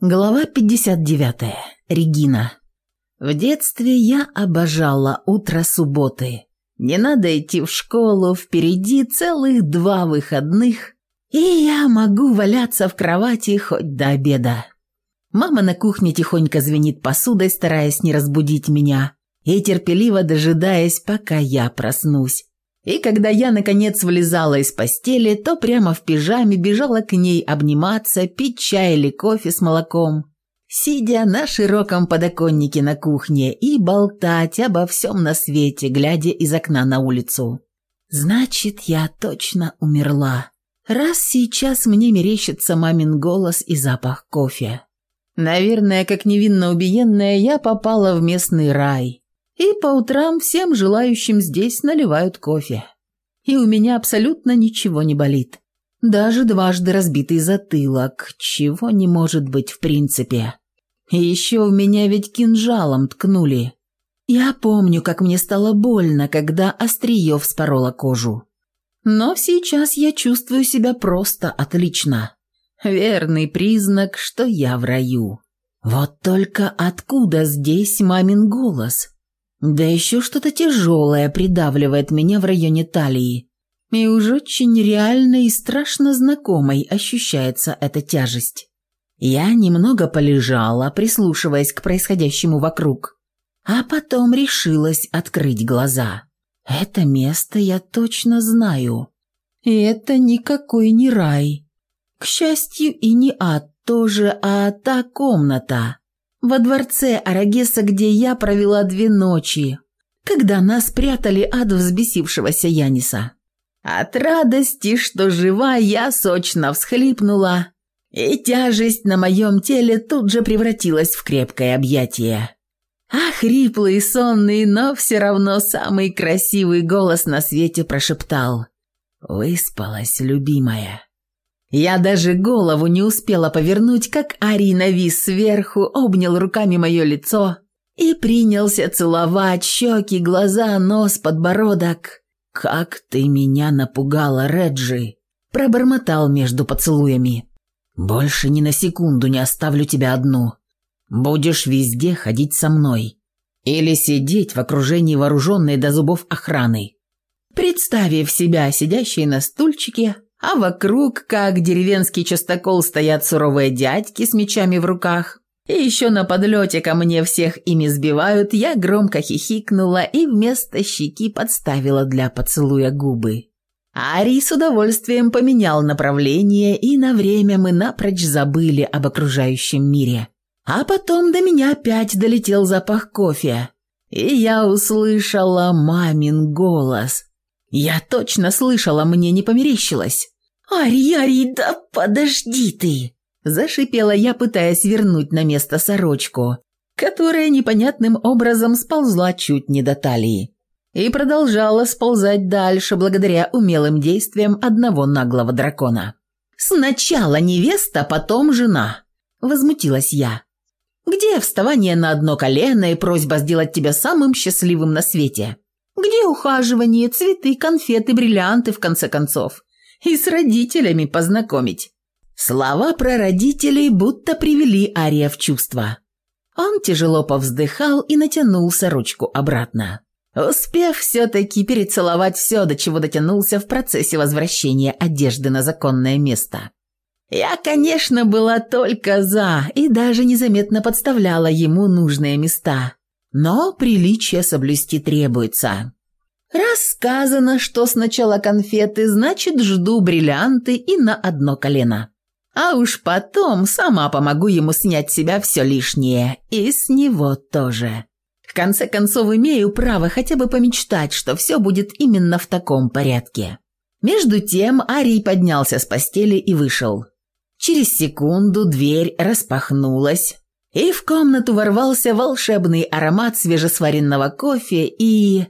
Глава 59. Регина. В детстве я обожала утро субботы. Не надо идти в школу, впереди целых два выходных, и я могу валяться в кровати хоть до обеда. Мама на кухне тихонько звенит посудой, стараясь не разбудить меня, и терпеливо дожидаясь, пока я проснусь. И когда я, наконец, вылезала из постели, то прямо в пижаме бежала к ней обниматься, пить чай или кофе с молоком, сидя на широком подоконнике на кухне и болтать обо всем на свете, глядя из окна на улицу. «Значит, я точно умерла. Раз сейчас мне мерещится мамин голос и запах кофе. Наверное, как невинно убиенная, я попала в местный рай» и по утрам всем желающим здесь наливают кофе. И у меня абсолютно ничего не болит. Даже дважды разбитый затылок, чего не может быть в принципе. И еще у меня ведь кинжалом ткнули. Я помню, как мне стало больно, когда острие вспороло кожу. Но сейчас я чувствую себя просто отлично. Верный признак, что я в раю. Вот только откуда здесь мамин голос? Да еще что-то тяжелое придавливает меня в районе талии. И уж очень реально и страшно знакомой ощущается эта тяжесть. Я немного полежала, прислушиваясь к происходящему вокруг, а потом решилась открыть глаза. Это место я точно знаю. И это никакой не рай. К счастью, и не ад тоже, а та комната, во дворце Арагеса, где я провела две ночи, когда нас прятали от взбесившегося Яниса. От радости, что жива, я сочно всхлипнула, и тяжесть на моем теле тут же превратилась в крепкое объятие. А хриплый, сонный, но все равно самый красивый голос на свете прошептал «Выспалась, любимая». Я даже голову не успела повернуть, как Арина вис сверху, обнял руками мое лицо и принялся целовать щеки, глаза, нос, подбородок. «Как ты меня напугала, Реджи!» – пробормотал между поцелуями. «Больше ни на секунду не оставлю тебя одну. Будешь везде ходить со мной. Или сидеть в окружении вооруженной до зубов охраны». Представив себя сидящей на стульчике, а вокруг, как деревенский частокол, стоят суровые дядьки с мечами в руках. И еще на подлете ко мне всех ими сбивают, я громко хихикнула и вместо щеки подставила для поцелуя губы. Ари с удовольствием поменял направление, и на время мы напрочь забыли об окружающем мире. А потом до меня опять долетел запах кофе, и я услышала мамин голос – я точно слышала, мне не померещилось. «Ари, Ари, да подожди ты!» Зашипела я, пытаясь вернуть на место сорочку, которая непонятным образом сползла чуть не до талии. И продолжала сползать дальше благодаря умелым действиям одного наглого дракона. «Сначала невеста, потом жена!» – возмутилась я. «Где вставание на одно колено и просьба сделать тебя самым счастливым на свете? Где ухаживание, цветы, конфеты, бриллианты, в конце концов? и с родителями познакомить». Слова про родителей будто привели Ария в чувство. Он тяжело повздыхал и натянул сорочку обратно, успев все-таки перецеловать все, до чего дотянулся в процессе возвращения одежды на законное место. Я, конечно, была только «за» и даже незаметно подставляла ему нужные места. Но приличие соблюсти требуется. Рассказано, что сначала конфеты, значит, жду бриллианты и на одно колено. А уж потом сама помогу ему снять с себя все лишнее. И с него тоже. В конце концов, имею право хотя бы помечтать, что все будет именно в таком порядке. Между тем Арий поднялся с постели и вышел. Через секунду дверь распахнулась, и в комнату ворвался волшебный аромат свежесваренного кофе и...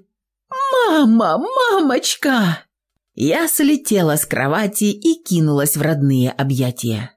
«Мама! Мамочка!» Я слетела с кровати и кинулась в родные объятия.